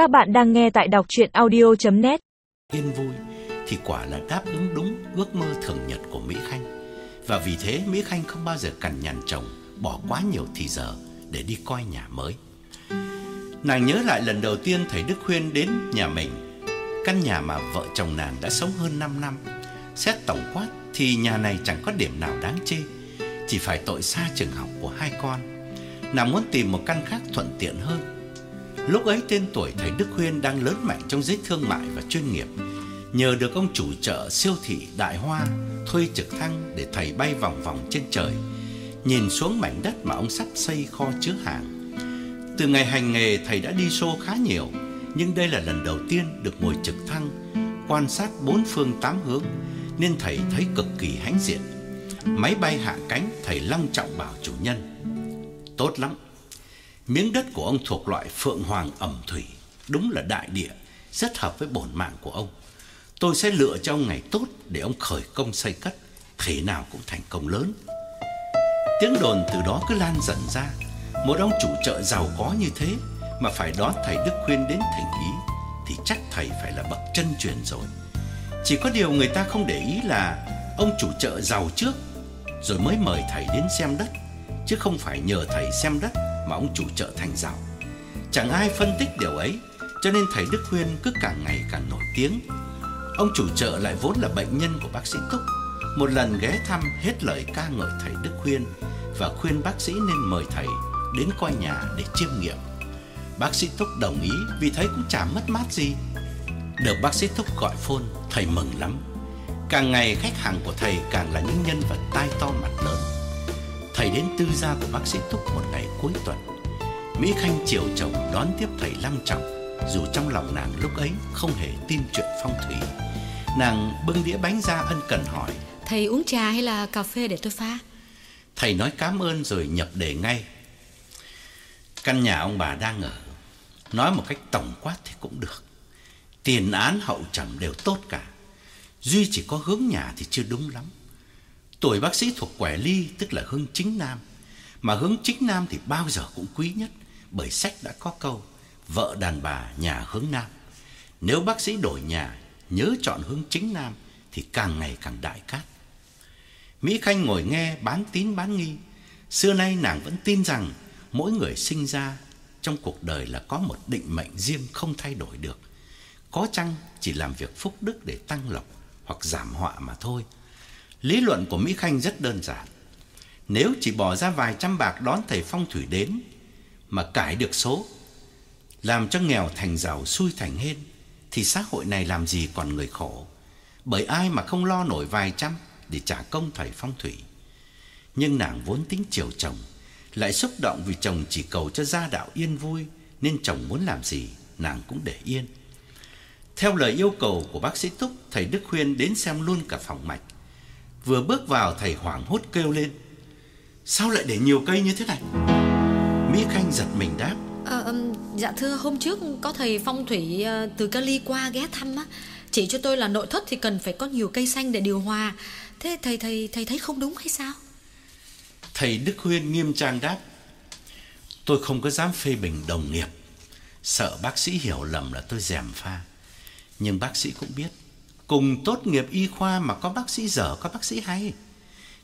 Các bạn đang nghe tại đọc chuyện audio.net yên vui thì quả là đáp ứng đúng ước mơ thường nhật của Mỹ Khanh. Và vì thế Mỹ Khanh không bao giờ cằn nhằn chồng bỏ quá nhiều thì giờ để đi coi nhà mới. Nàng nhớ lại lần đầu tiên thầy Đức Khuyên đến nhà mình, căn nhà mà vợ chồng nàng đã sống hơn 5 năm. Xét tổng quát thì nhà này chẳng có điểm nào đáng chê, chỉ phải tội xa trường học của hai con. Nàng muốn tìm một căn khác thuận tiện hơn Lúc ấy tên tuổi thầy Đức Huyên đang lớn mạnh trong giới thương mại và chuyên nghiệp. Nhờ được ông chủ chợ siêu thị Đại Hoa thuê trực thăng để thầy bay vòng vòng trên trời, nhìn xuống mảnh đất mà ông sắp xây kho chứa hàng. Từ ngày hành nghề thầy đã đi show khá nhiều, nhưng đây là lần đầu tiên được ngồi trực thăng quan sát bốn phương tám hướng nên thầy thấy cực kỳ hãnh diện. Máy bay hạ cánh, thầy long trọng bảo chủ nhân: "Tốt lắm, Miếng đất của ông thuộc loại phượng hoàng ẩm thủy, đúng là đại địa, rất hợp với bổn mạng của ông. Tôi sẽ lựa cho ông ngày tốt để ông khởi công xây cất, thế nào cũng thành công lớn. Tiếng đồn từ đó cứ lan dần ra, một ông chủ chợ giàu có như thế mà phải đón thầy Đức Khuyên đến thành ý thì chắc thầy phải là bậc chân truyền rồi. Chỉ có điều người ta không để ý là ông chủ chợ giàu trước rồi mới mời thầy đến xem đất, chứ không phải nhờ thầy xem đất mà ông chủ chợ thành giàu. Chẳng ai phân tích điều ấy, cho nên thầy Đức Huyên cứ càng ngày càng nổi tiếng. Ông chủ chợ lại vốn là bệnh nhân của bác sĩ Túc, một lần ghé thăm hết lời ca ngợi thầy Đức Huyên và khuyên bác sĩ nên mời thầy đến coi nhà để chiêm nghiệm. Bác sĩ Túc đồng ý vì thấy cũng chả mất mát gì. Được bác sĩ Túc gọi phone, thầy mừng lắm. Càng ngày khách hàng của thầy càng là những nhân vật tai to mặt lớn Thầy đến tư gia của bác sĩ Túc một ngày cuối tuần. Mỹ Khanh chiều chồng đón tiếp thầy long trọng, dù trong lòng nàng lúc ấy không hề tin chuyện phong thủy. Nàng bưng đĩa bánh ra ân cần hỏi: "Thầy uống trà hay là cà phê để tôi pha?" Thầy nói cảm ơn rồi nhập đề ngay. Căn nhà ông bà đang ở, nói một cách tổng quát thì cũng được. Tiền án hậu trầm đều tốt cả. Duy chỉ có hướng nhà thì chưa đúng lắm. Tuổi bác sĩ thuộc quẻ ly tức là hướng chính nam, mà hướng chính nam thì bao giờ cũng quý nhất, bởi sách đã có câu vợ đàn bà nhà hướng nam. Nếu bác sĩ đổi nhà, nhớ chọn hướng chính nam thì càng ngày càng đại cát. Mỹ Khanh ngồi nghe bán tín bán nghi, xưa nay nàng vẫn tin rằng mỗi người sinh ra trong cuộc đời là có một định mệnh riêng không thay đổi được. Có chăng chỉ làm việc phúc đức để tăng lộc hoặc giảm họa mà thôi. Lý luận của Mỹ Khanh rất đơn giản. Nếu chỉ bỏ ra vài trăm bạc đón thầy phong thủy đến mà cải được số, làm cho nghèo thành giàu xui thành hên thì xã hội này làm gì còn người khổ. Bởi ai mà không lo nổi vài trăm để trả công thầy phong thủy. Nhưng nàng vốn tính chiều chồng, lại xúc động vì chồng chỉ cầu cho gia đạo yên vui nên chồng muốn làm gì nàng cũng để yên. Theo lời yêu cầu của bác sĩ Túc, thầy Đức Khuyên đến xem luôn cả phòng mạch. Vừa bước vào thầy hoảng hốt kêu lên. Sao lại để nhiều cây như thế này? Mỹ Khanh giật mình đáp. À, Dạ thưa hôm trước có thầy phong thủy uh, từ Cali qua ghé thăm á. Chỉ cho tôi là nội thất thì cần phải có nhiều cây xanh để điều hòa. Thế thầy thầy thầy thấy không đúng hay sao? Thầy Đức Huyên nghiêm trang đáp. Tôi không có dám phê bình đồng nghiệp. Sợ bác sĩ hiểu lầm là tôi dèm pha. Nhưng bác sĩ cũng biết Cùng tốt nghiệp y khoa mà có bác sĩ dở có bác sĩ hay.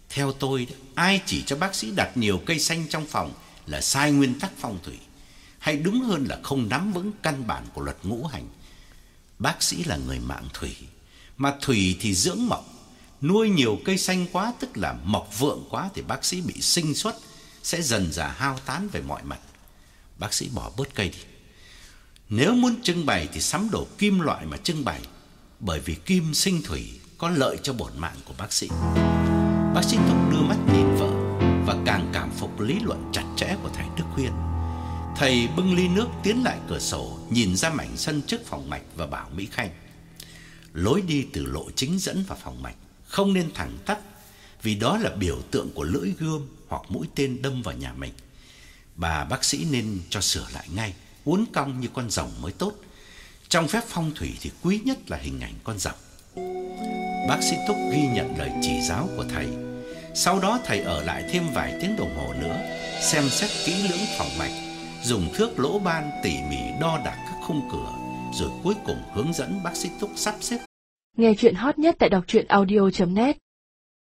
Theo tôi, ai chỉ cho bác sĩ đặt nhiều cây xanh trong phòng là sai nguyên tắc phong thủy, hay đúng hơn là không nắm vững căn bản của luật ngũ hành. Bác sĩ là người mạng thủy, mà thủy thì dưỡng mộc, nuôi nhiều cây xanh quá tức là mộc vượng quá thì bác sĩ bị sinh xuất sẽ dần dà hao tán về mọi mặt. Bác sĩ bỏ bớt cây đi. Nếu muốn trưng bày thì sắm đồ kim loại mà trưng bày bởi vì kim sinh thủy có lợi cho bổn mạng của bác sĩ. Bác sĩ Tùng đưa mắt nhìn vợ và càng cảm phục lý luận chặt chẽ của thầy Đức Huyên Thầy bưng ly nước tiến lại cửa sổ, nhìn ra mảnh sân trước phòng mạch và bảo Mỹ Khanh: "Lối đi từ lộ chính dẫn vào phòng mạch không nên thẳng tắp, vì đó là biểu tượng của lưỡi gươm hoặc mũi tên đâm vào nhà mình. Bà bác sĩ nên cho sửa lại ngay, uốn cong như con rồng mới tốt." Trong phép phong thủy thì quý nhất là hình ảnh con rồng. Bác sĩ Túc ghi nhận lời chỉ giáo của thầy. Sau đó thầy ở lại thêm vài tiếng đồng hồ nữa, xem xét kỹ lưỡng phòng mạch, dùng thước lỗ ban tỉ mỉ đo đạc các khung cửa, rồi cuối cùng hướng dẫn bác sĩ Túc sắp xếp Nghe chuyện hot nhất tại đọc truyện audio.net